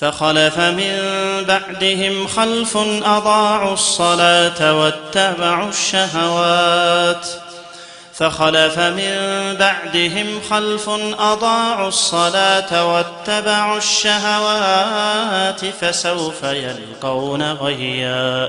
فخلف من بعدهم خلف أضاعوا الصلاة واتبعوا الشهوات. فخلف من بعدهم خلف أضاعوا الصلاة واتبعوا الشهوات فسوف يلقون غيا.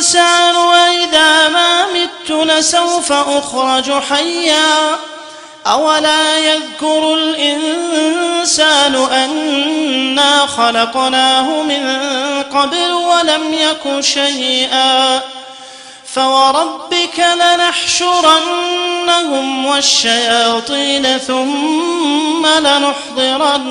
الإنسان وإذا ما مت لسوف أخرج حيا. أولا يذكر الإنسان أنا خلقناه من قبل ولم يك شيئا. فوربك لنحشرنهم والشياطين ثم لنحضرنهم.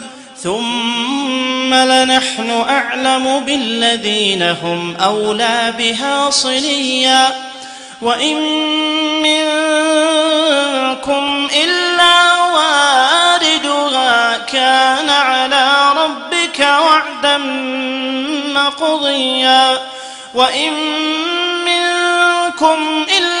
ثم لنحن أعلم بالذين هم أولى بها صليا. وإن منكم إلا واردها كان على ربك وعدا مقضيا. وإن منكم إلا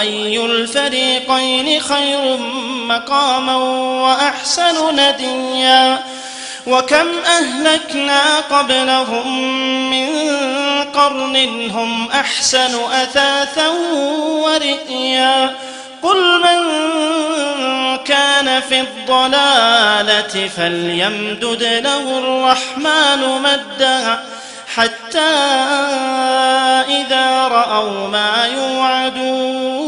أي الفريقين خير مقاما وأحسن نديا وكم أهلكنا قبلهم من قرن هم أحسن أثاثا ورئيا قل من كان في الضلالة فليمدد له الرحمن مدا حتى إذا رأوا ما يوعدون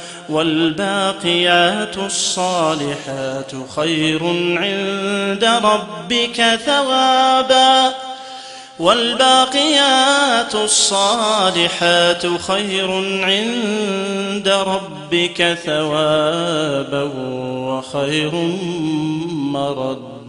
والباقيات الصالحات خير عند ربك ثوابا. والباقيات الصالحات خير عند ربك ثوابا وخير مردا.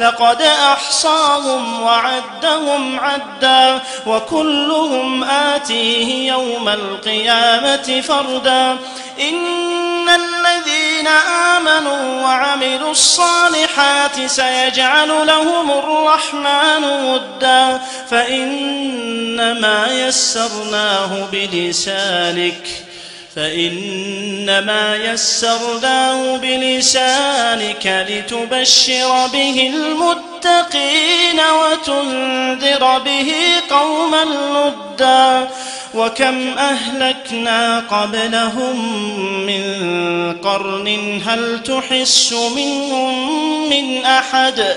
لقد أحصاهم وعدهم عدا وكلهم آتيه يوم القيامة فردا. إن الذين آمنوا وعملوا الصالحات سيجعل لهم الرحمن ودا. فإنما يسرناه بلسانك. فإنما يسرناه بلسانك لتبشر به المتقين وتنذر به قوما لدا وكم أهلكنا قبلهم من قرن هل تحس منهم من أحد